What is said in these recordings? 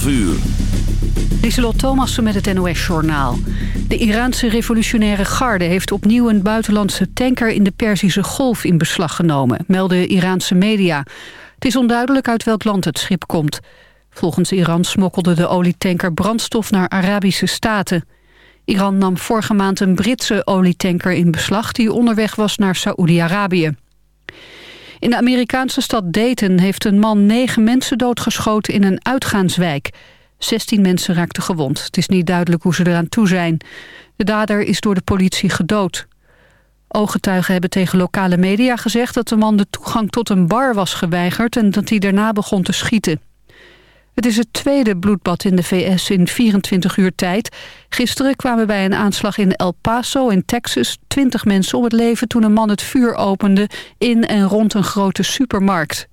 12 uur. Thomassen met het NOS-journaal. De Iraanse revolutionaire garde heeft opnieuw een buitenlandse tanker... in de Perzische Golf in beslag genomen, melden Iraanse media. Het is onduidelijk uit welk land het schip komt. Volgens Iran smokkelde de olietanker brandstof naar Arabische staten. Iran nam vorige maand een Britse olietanker in beslag... die onderweg was naar Saoedi-Arabië. In de Amerikaanse stad Dayton heeft een man negen mensen doodgeschoten in een uitgaanswijk. 16 mensen raakten gewond. Het is niet duidelijk hoe ze eraan toe zijn. De dader is door de politie gedood. Ooggetuigen hebben tegen lokale media gezegd dat de man de toegang tot een bar was geweigerd en dat hij daarna begon te schieten. Het is het tweede bloedbad in de VS in 24 uur tijd. Gisteren kwamen bij een aanslag in El Paso in Texas 20 mensen om het leven toen een man het vuur opende in en rond een grote supermarkt.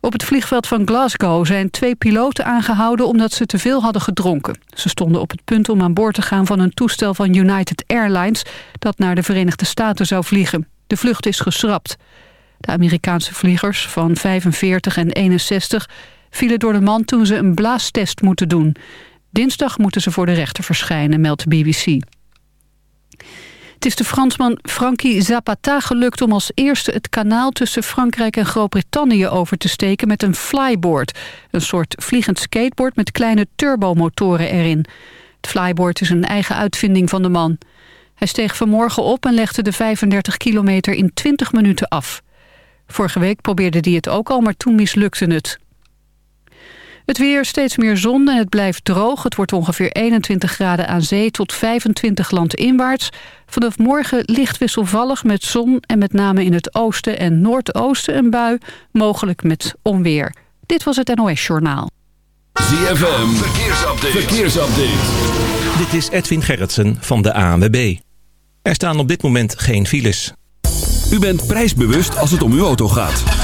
Op het vliegveld van Glasgow zijn twee piloten aangehouden omdat ze te veel hadden gedronken. Ze stonden op het punt om aan boord te gaan van een toestel van United Airlines dat naar de Verenigde Staten zou vliegen. De vlucht is geschrapt. De Amerikaanse vliegers van 45 en 61 vielen door de man toen ze een blaastest moeten doen. Dinsdag moeten ze voor de rechter verschijnen, meldt de BBC. Het is de Fransman Frankie Zapata gelukt om als eerste het kanaal tussen Frankrijk en Groot-Brittannië over te steken met een flyboard. Een soort vliegend skateboard met kleine turbomotoren erin. Het flyboard is een eigen uitvinding van de man. Hij steeg vanmorgen op en legde de 35 kilometer in 20 minuten af. Vorige week probeerde hij het ook al, maar toen mislukte het. Het weer, steeds meer zon en het blijft droog. Het wordt ongeveer 21 graden aan zee tot 25 landinwaarts. Vanaf morgen licht wisselvallig met zon en met name in het oosten en noordoosten een bui. Mogelijk met onweer. Dit was het NOS Journaal. ZFM, verkeersupdate. verkeersupdate. Dit is Edwin Gerritsen van de ANWB. Er staan op dit moment geen files. U bent prijsbewust als het om uw auto gaat.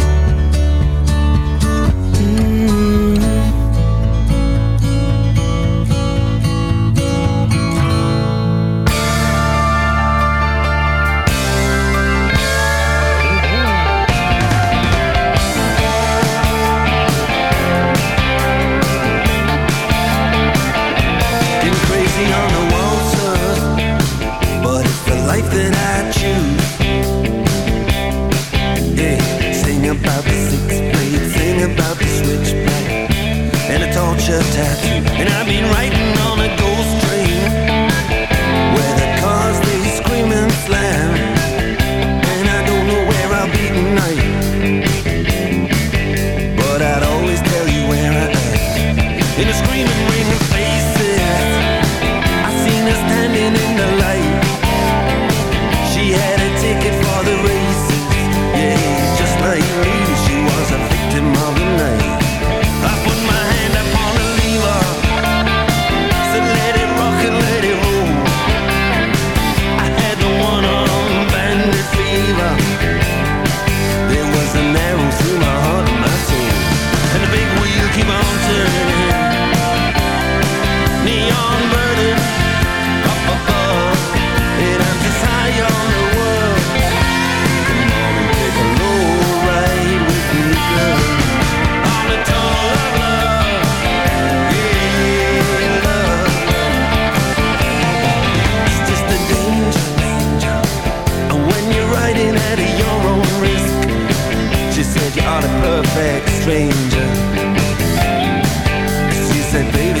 Baby,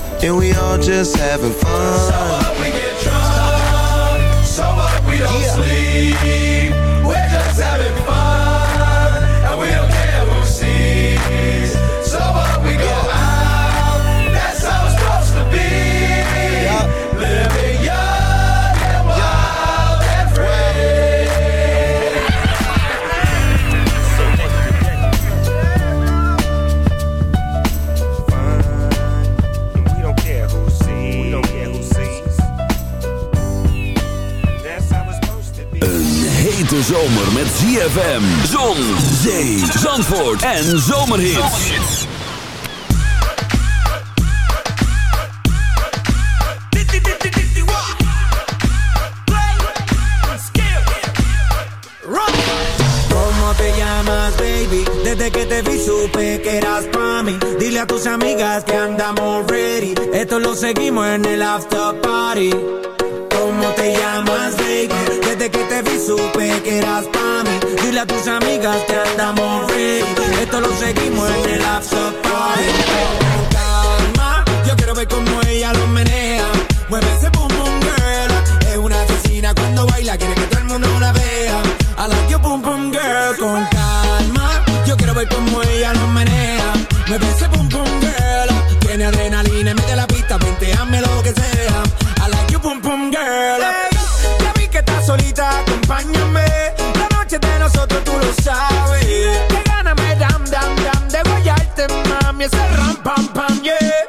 and we all just having fun. So up, we get drunk. So up, we don't sleep. We're just having fun. Een hete zomer met ZFM, zon, zee, zandvoort en zomerhits. ¿Cómo te llamas, baby? Desde que te vi supe que eras pa'. Dile a tus amigas que andamos ready. Esto lo seguimos en el after party. ¿Cómo te llamas, baby? Desde que te vi supe que eras pa' mí. Dile a tus amigas que andamos ready. Esto lo seguimos en el after party. Con calma, yo quiero ver cómo ella lo menea. Mueve ese boom boom girl. Es una asesina cuando baila, quiere que todo el mundo la vea. I like your boom boom girl. Con calma, yo quiero ver cómo ella lo menea. Mueve ese solita, acompáñame. La noche de nosotros tú lo sabes. Que gana me dam dam dam de guayarte, mami. Ese pam pam, yeah.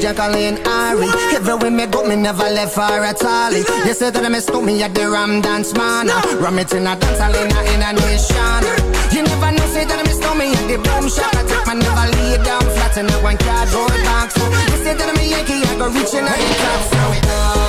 Jackie, Jacqueline, Ari. Everywhere me go, me never left her at all. You say that I me stole me at the Ram Dance Man. Ram it in a dance hall in a, nation. You never know, say that I me stole me at the Boom Shop. I take my never lay down flat in a one cardboard box. You say that I'm Yankee, I go reaching out the top. So it.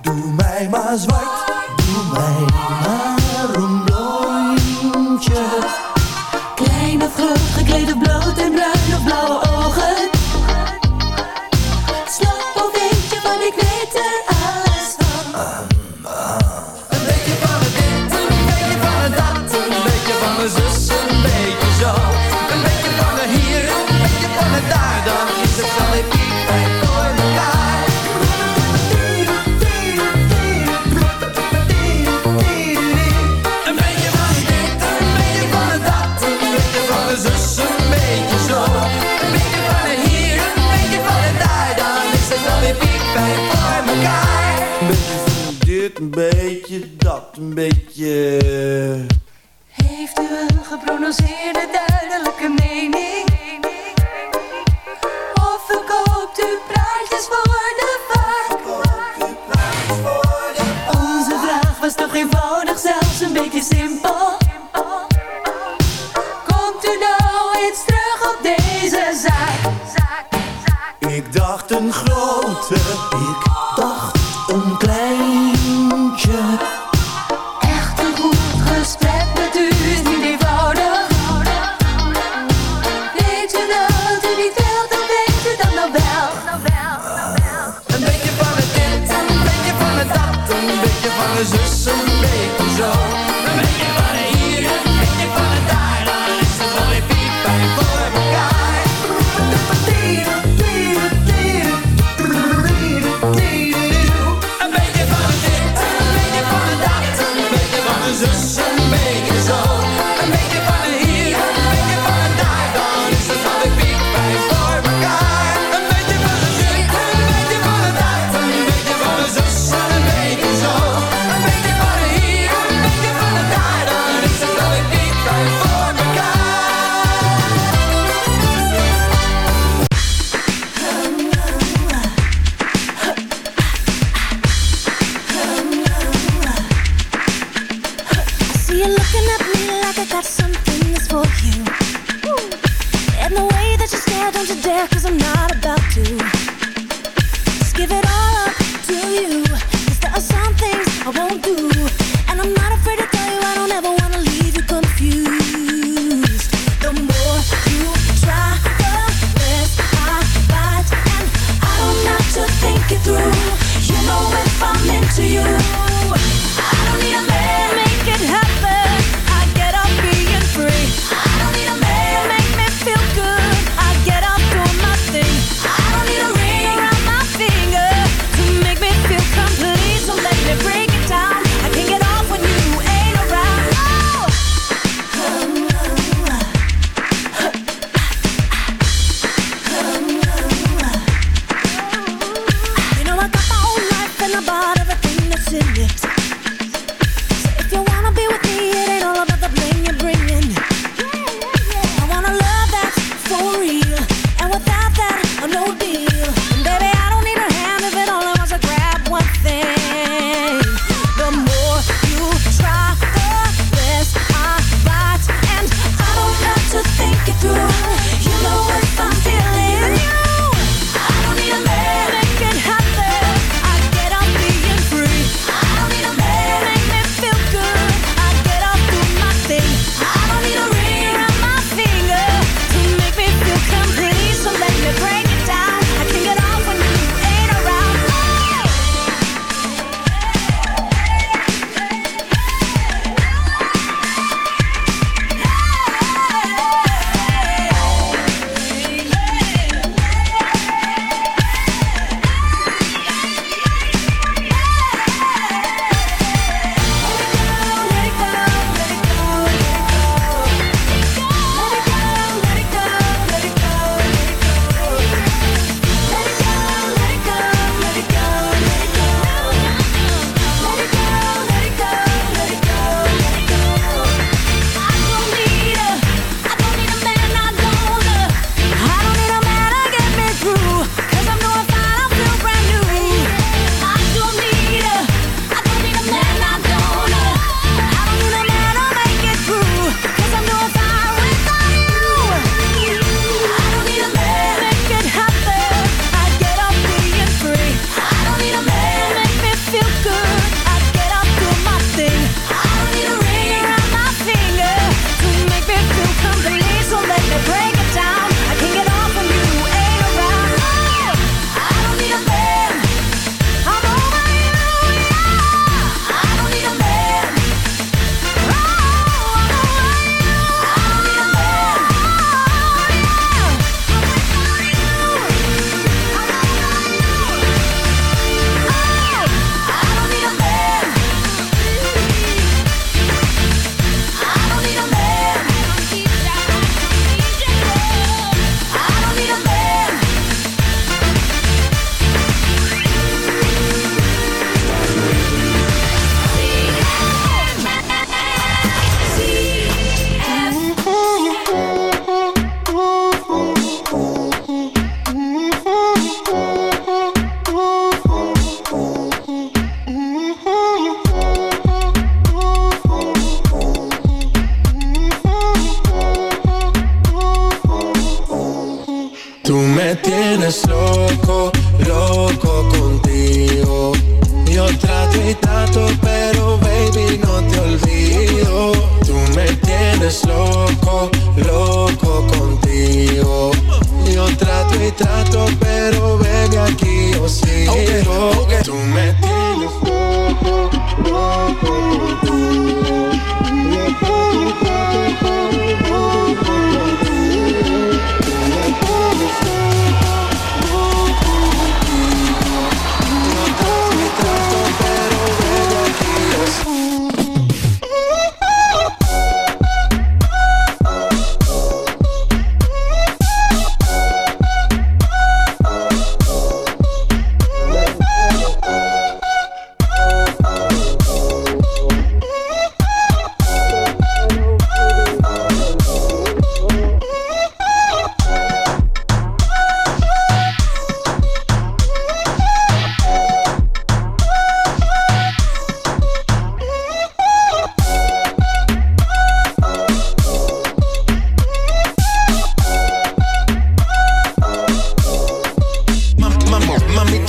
Doe mij maar zwart, doe mij maar een beetje eh, Make.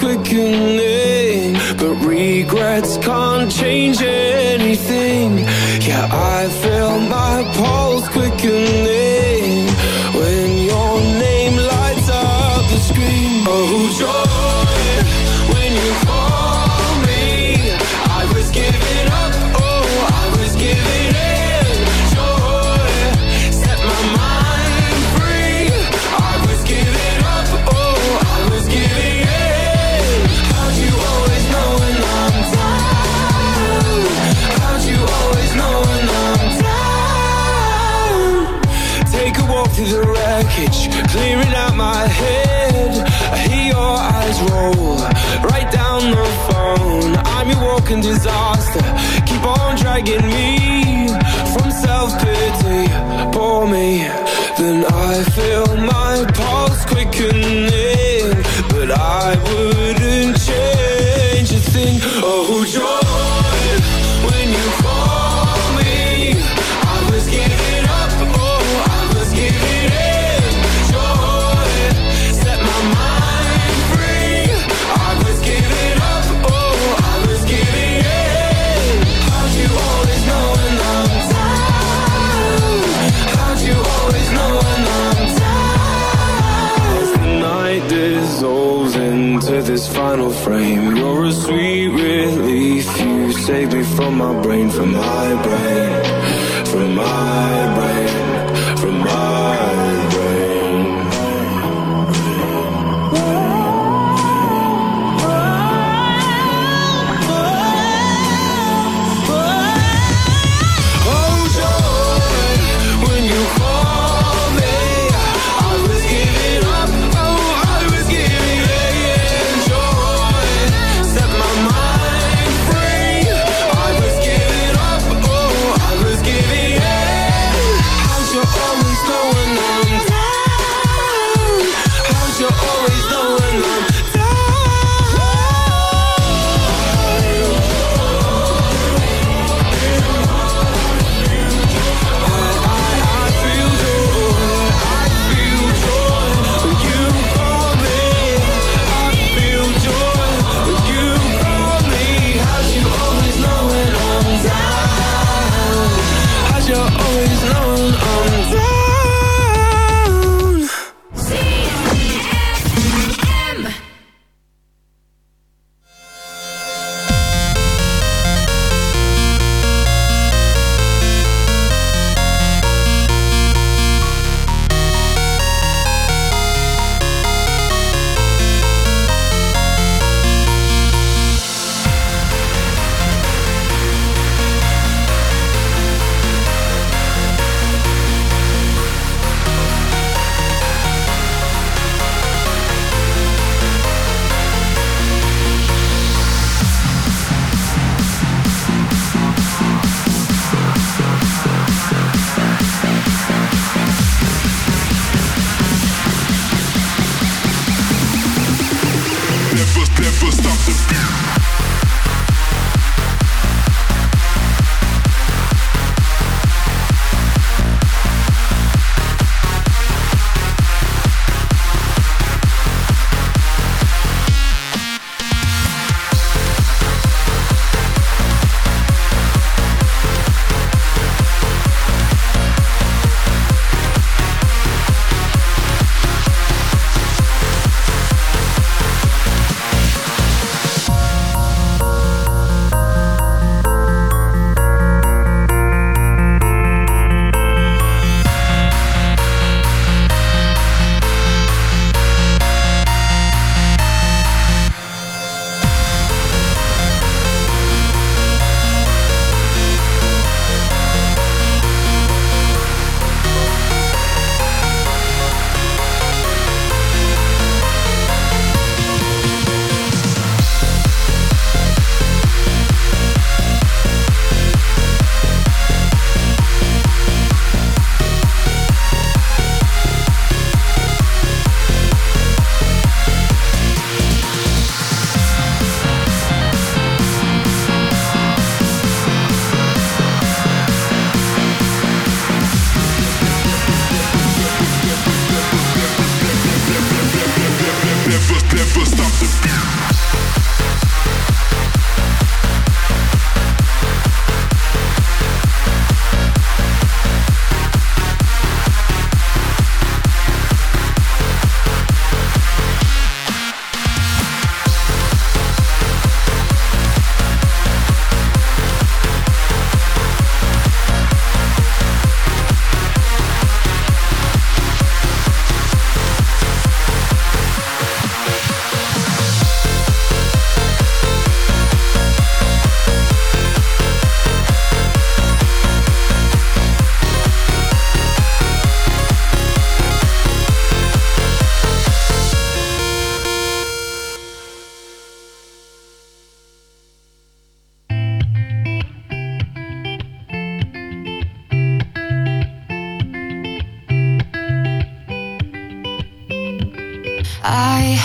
quickening, but regrets can't change anything. Yeah, I feel my pulse. dragging me from all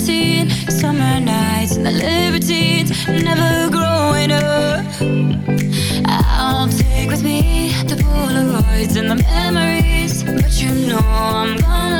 libertine Summer nights and the libertines Never growing up. I'll take with me the Polaroids and the memories But you know I'm gonna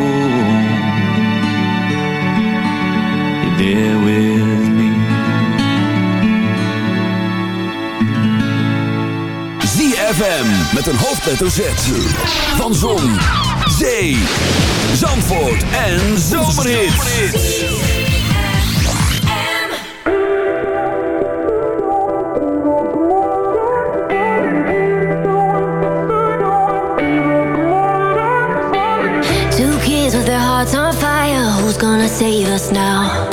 ZFM met een hoofdletter Z. Van Zon, Zee, Zandvoort en Zomerhits. Two kids with their hearts on fire. Who's gonna save us now?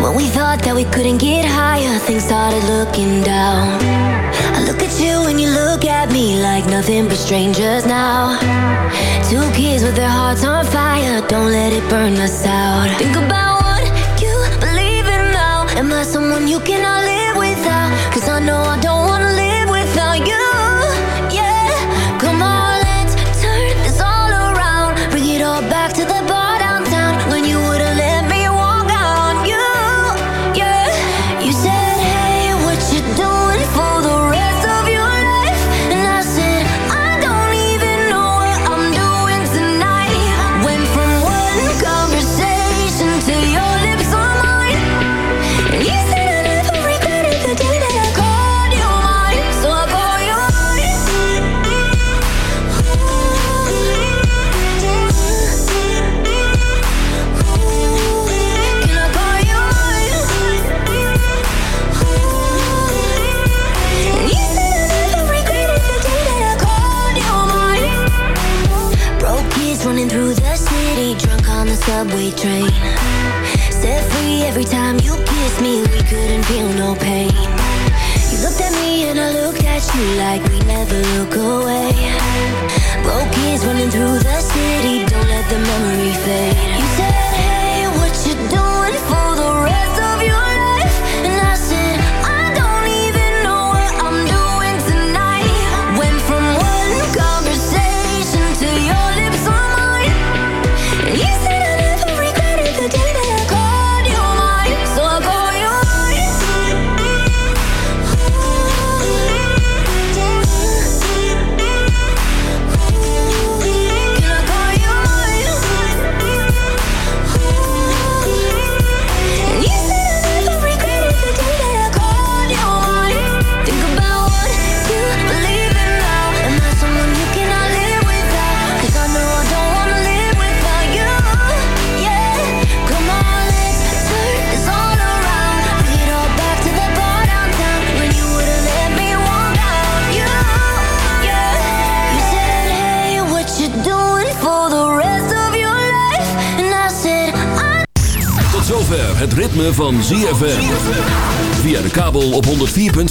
When we thought that we couldn't get higher, things started looking down. I look at you and you look at me like nothing but strangers now. Two kids with their hearts on fire. Don't let it burn us out. Think about what you believe in now. Am I someone you cannot live without? Cause I know I don't